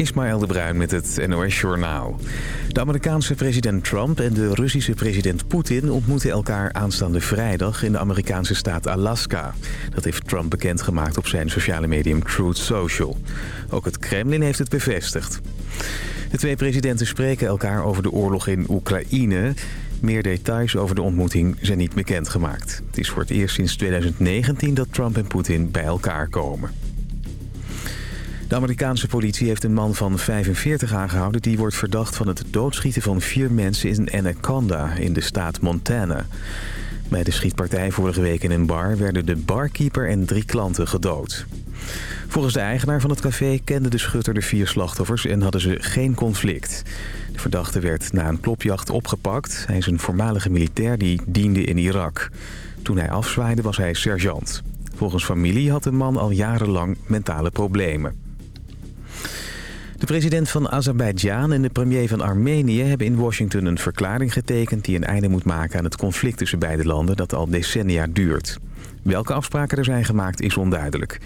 Ismaël de Bruin met het NOS Journaal. De Amerikaanse president Trump en de Russische president Poetin ontmoeten elkaar aanstaande vrijdag in de Amerikaanse staat Alaska. Dat heeft Trump bekendgemaakt op zijn sociale medium Truth Social. Ook het Kremlin heeft het bevestigd. De twee presidenten spreken elkaar over de oorlog in Oekraïne. Meer details over de ontmoeting zijn niet bekendgemaakt. Het is voor het eerst sinds 2019 dat Trump en Poetin bij elkaar komen. De Amerikaanse politie heeft een man van 45 aangehouden... die wordt verdacht van het doodschieten van vier mensen in Anaconda in de staat Montana. Bij de schietpartij vorige week in een bar werden de barkeeper en drie klanten gedood. Volgens de eigenaar van het café kende de schutter de vier slachtoffers en hadden ze geen conflict. De verdachte werd na een klopjacht opgepakt. Hij is een voormalige militair die diende in Irak. Toen hij afzwaaide was hij sergeant. Volgens familie had de man al jarenlang mentale problemen. De president van Azerbeidzjan en de premier van Armenië hebben in Washington een verklaring getekend die een einde moet maken aan het conflict tussen beide landen dat al decennia duurt. Welke afspraken er zijn gemaakt is onduidelijk.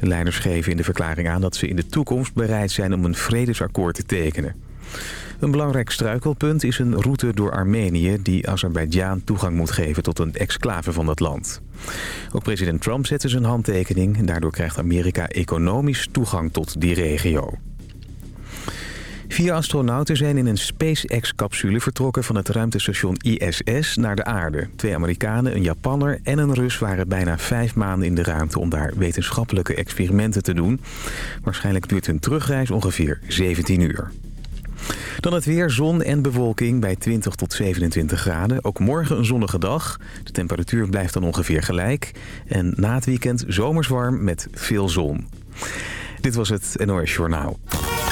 De leiders geven in de verklaring aan dat ze in de toekomst bereid zijn om een vredesakkoord te tekenen. Een belangrijk struikelpunt is een route door Armenië... die Azerbeidzjan toegang moet geven tot een exclave van dat land. Ook president Trump zette zijn handtekening... en daardoor krijgt Amerika economisch toegang tot die regio. Vier astronauten zijn in een SpaceX-capsule vertrokken van het ruimtestation ISS naar de aarde. Twee Amerikanen, een Japanner en een Rus waren bijna vijf maanden in de ruimte om daar wetenschappelijke experimenten te doen. Waarschijnlijk duurt hun terugreis ongeveer 17 uur. Dan het weer, zon en bewolking bij 20 tot 27 graden. Ook morgen een zonnige dag. De temperatuur blijft dan ongeveer gelijk. En na het weekend zomers warm met veel zon. Dit was het NOS Journaal.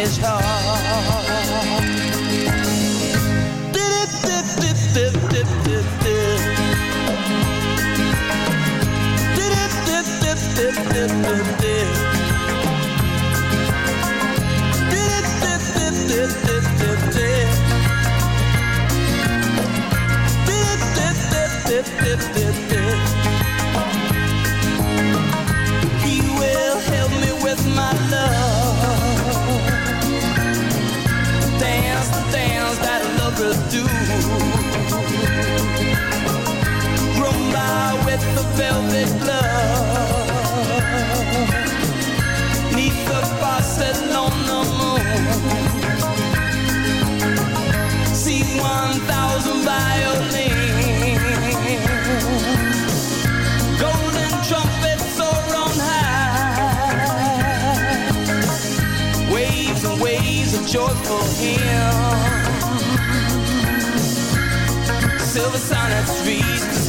My Spanish velvet glove. Neath the Barcelona moon. See one thousand violins. Golden trumpets soar on high. Waves and waves of joyful hymns. Silver sonnets reach the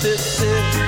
This. sit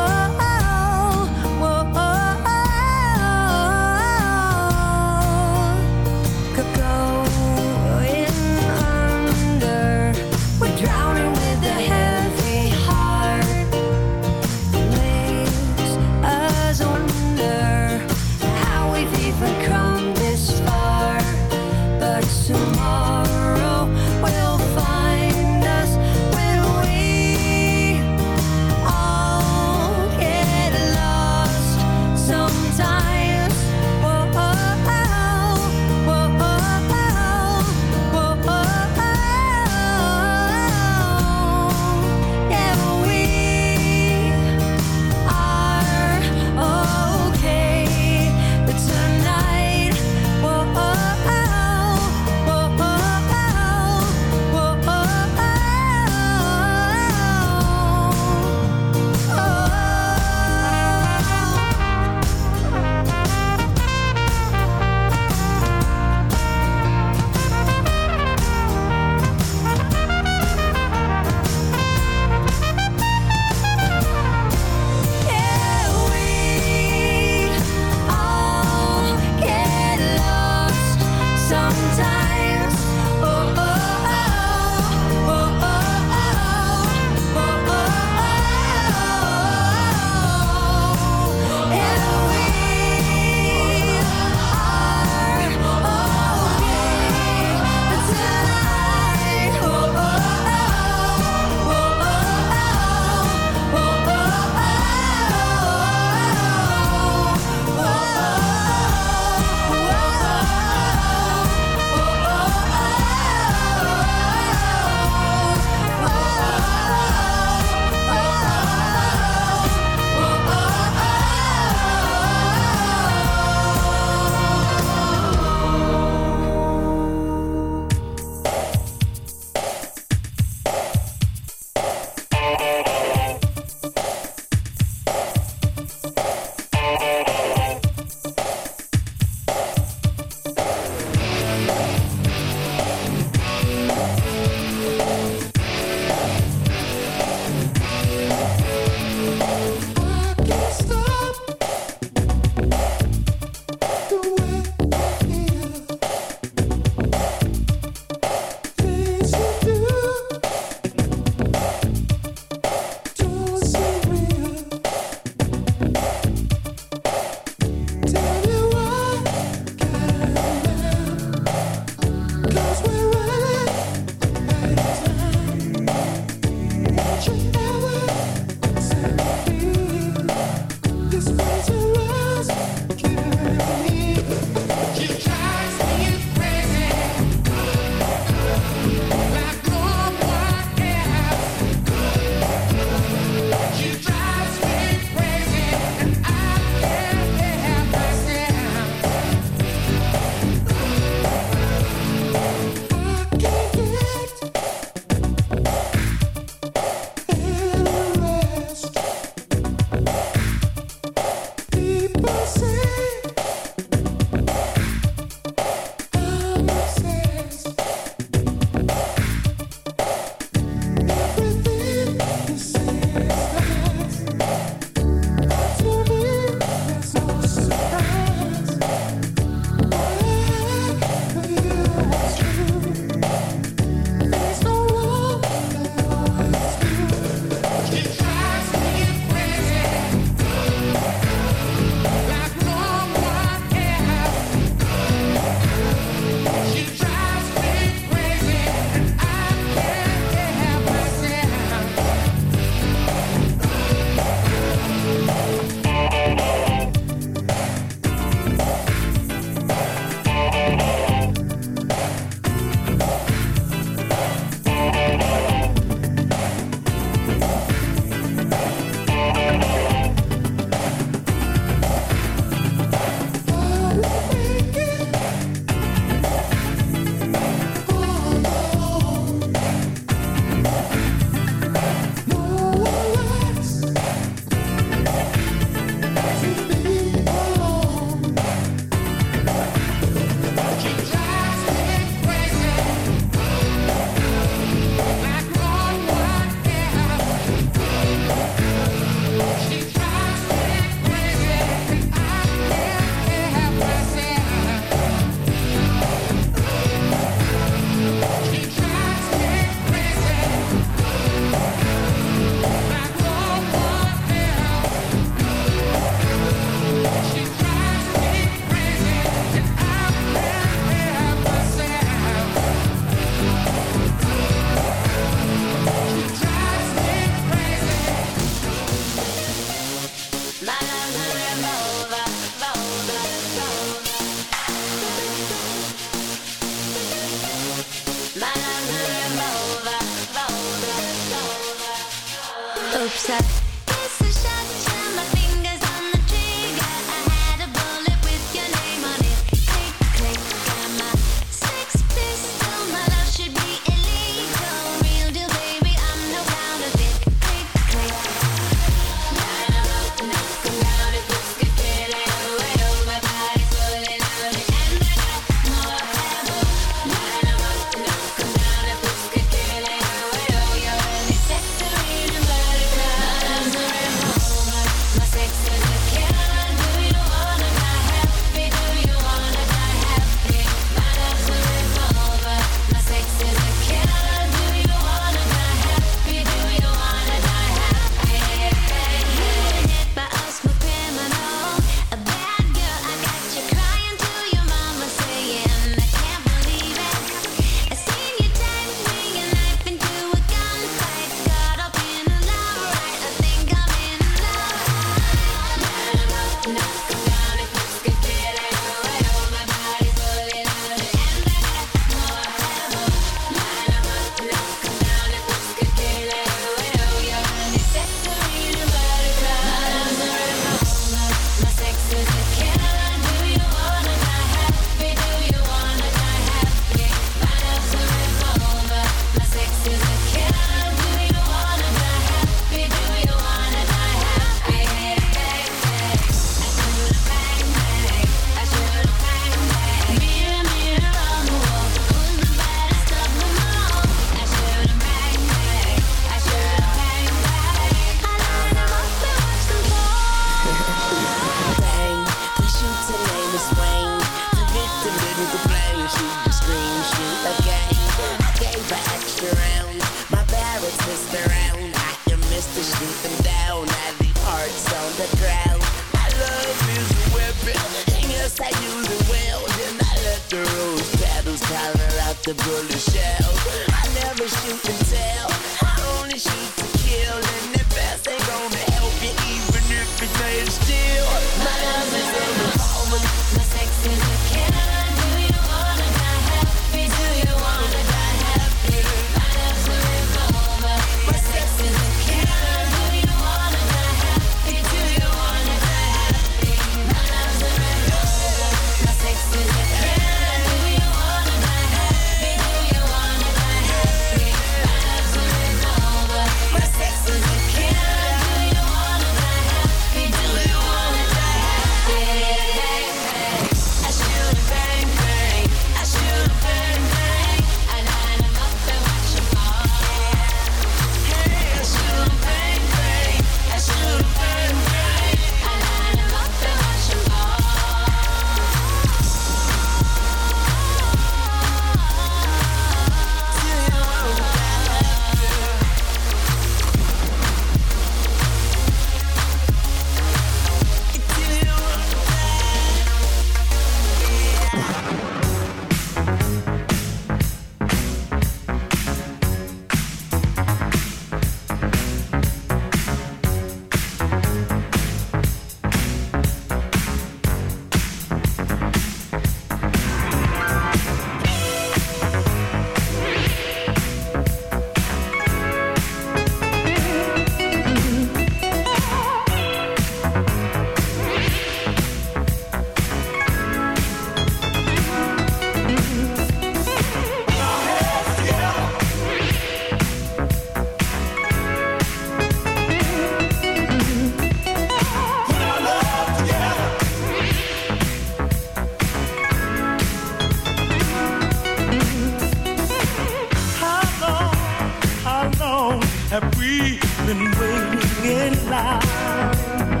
have we been waiting in line?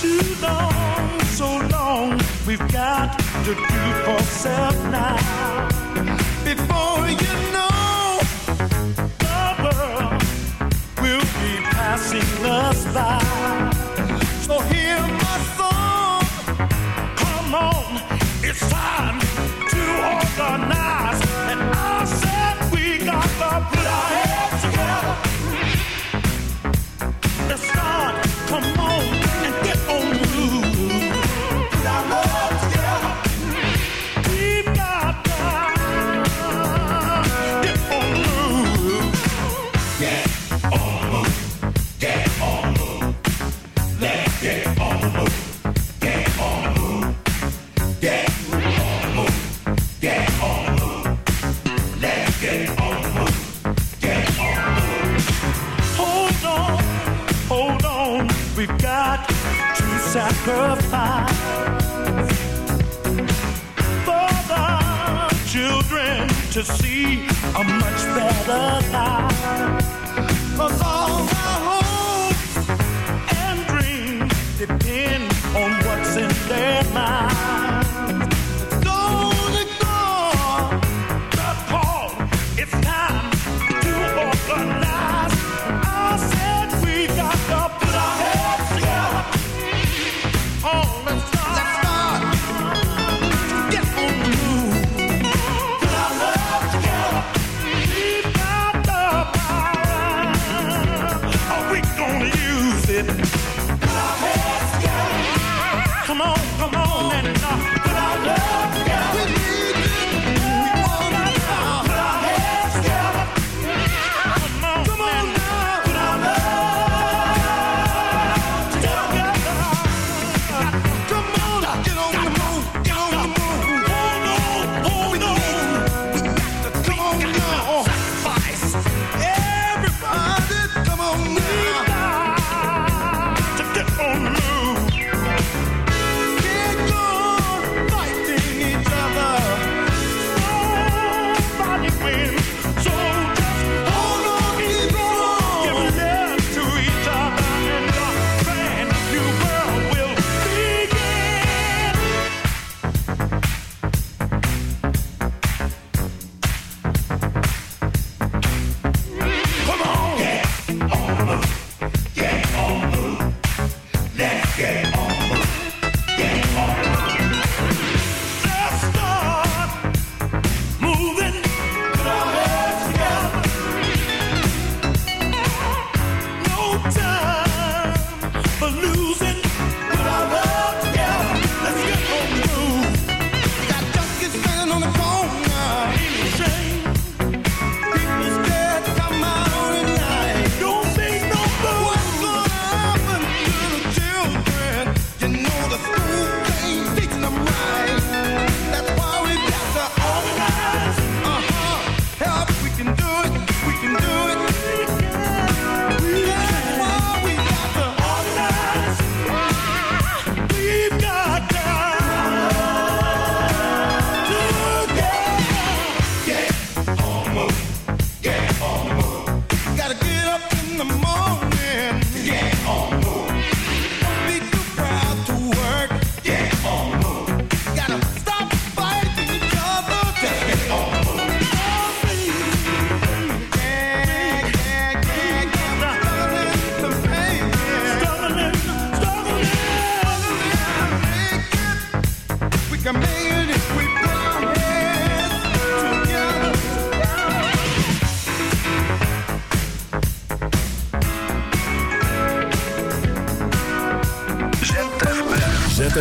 Too long, so long, we've got to do for self now. Before you know, the world will be passing us by. for the children to see a much better life. All our hopes and dreams depend on what's in their mind. sip.